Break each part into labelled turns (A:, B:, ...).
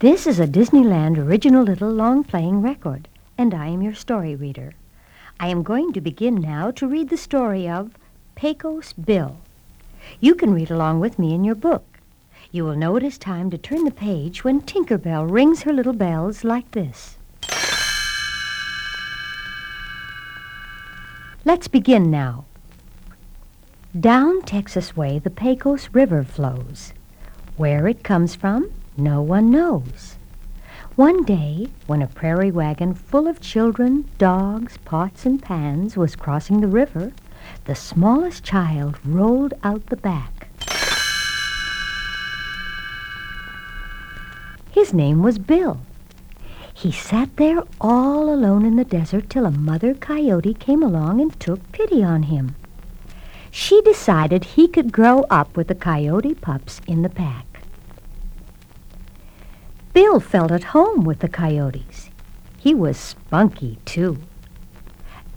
A: This is a Disneyland original little long playing record, and I am your story reader. I am going to begin now to read the story of Pecos Bill. You can read along with me in your book. You will know it is time to turn the page when Tinker Bell rings her little bells like this. Let's begin now. Down Texas way, the Pecos River flows. Where it comes from, no one knows. One day, when a prairie wagon full of children, dogs, pots, and pans was crossing the river, the smallest child rolled out the back. His name was Bill. He sat there all alone in the desert till a mother coyote came along and took pity on him. She decided he could grow up with the coyote pups in the pack. Bill felt at home with the coyotes. He was spunky, too.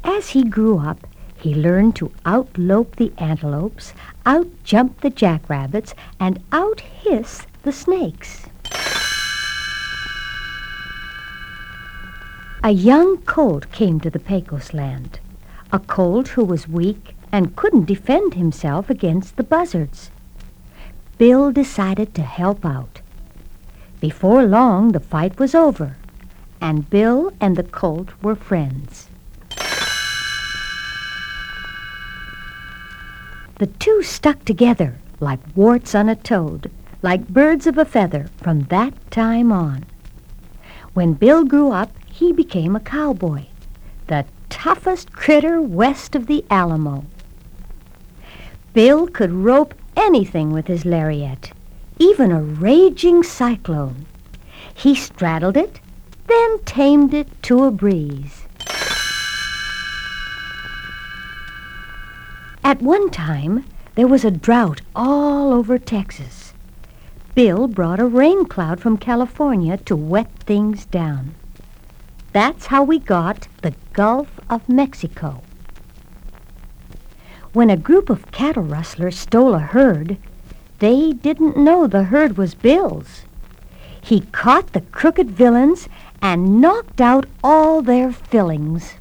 A: As he grew up, he learned to outlope the antelopes, outjump the jackrabbits, and outhiss the snakes. A young colt came to the Pecos land, a colt who was weak and couldn't defend himself against the buzzards. Bill decided to help out. Before long, the fight was over, and Bill and the colt were friends. The two stuck together like warts on a toad, like birds of a feather from that time on. When Bill grew up, he became a cowboy, the toughest critter west of the Alamo. Bill could rope anything with his lariat, even a raging cyclone. He straddled it, then tamed it to a breeze. At one time, there was a drought all over Texas. Bill brought a rain cloud from California to wet things down. That's how we got the Gulf of Mexico. When a group of cattle rustlers stole a herd, they didn't know the herd was Bill's. He caught the crooked villains and knocked out all their fillings.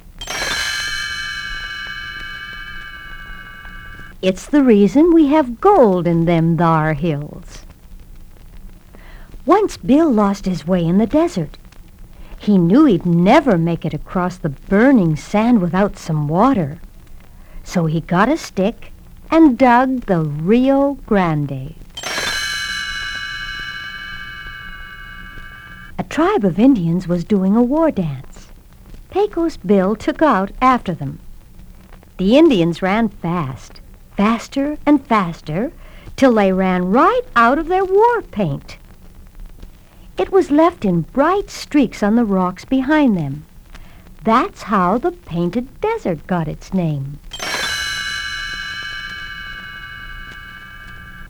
A: It's the reason we have gold in them thar hills. Once Bill lost his way in the desert. He knew he'd never make it across the burning sand without some water. So he got a stick and dug the Rio Grande. A tribe of Indians was doing a war dance. Pecos Bill took out after them. The Indians ran fast faster and faster till they ran right out of their war paint. It was left in bright streaks on the rocks behind them. That's how the painted desert got its name.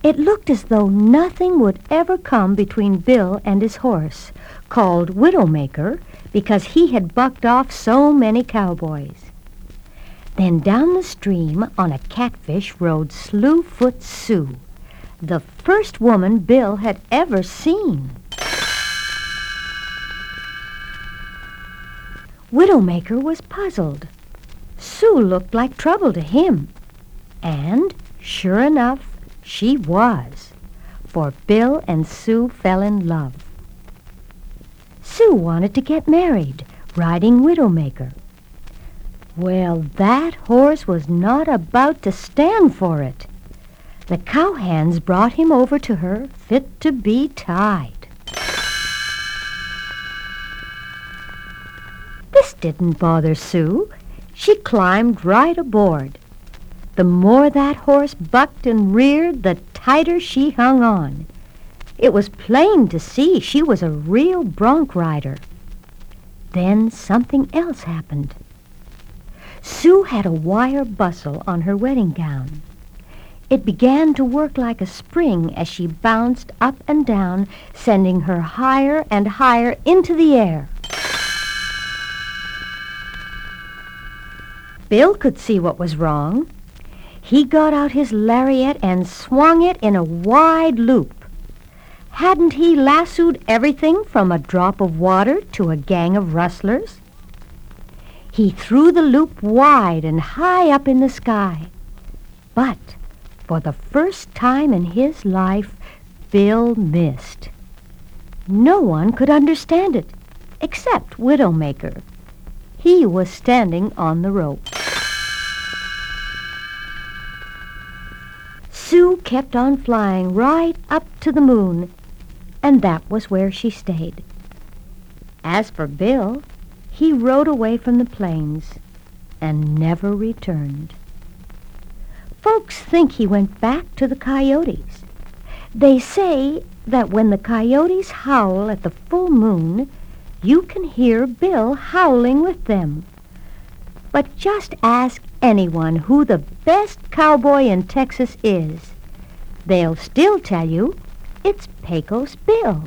A: It looked as though nothing would ever come between Bill and his horse, called Widowmaker because he had bucked off so many cowboys. Then down the stream on a catfish rode Slewfoot Sue, the first woman Bill had ever seen. Widowmaker was puzzled. Sue looked like trouble to him. And, sure enough, she was, for Bill and Sue fell in love. Sue wanted to get married, riding Widowmaker. Well, that horse was not about to stand for it. The cowhands brought him over to her, fit to be tied. This didn't bother Sue. She climbed right aboard. The more that horse bucked and reared, the tighter she hung on. It was plain to see she was a real bronc rider. Then something else happened. Sue had a wire bustle on her wedding gown. It began to work like a spring as she bounced up and down, sending her higher and higher into the air. Bill could see what was wrong. He got out his lariat and swung it in a wide loop. Hadn't he lassoed everything from a drop of water to a gang of rustlers? He threw the loop wide and high up in the sky. But for the first time in his life, Bill missed. No one could understand it, except Widowmaker. He was standing on the rope. Sue kept on flying right up to the moon, and that was where she stayed. As for Bill, he rode away from the plains and never returned. Folks think he went back to the coyotes. They say that when the coyotes howl at the full moon, you can hear Bill howling with them. But just ask anyone who the best cowboy in Texas is. They'll still tell you it's Pecos Bill.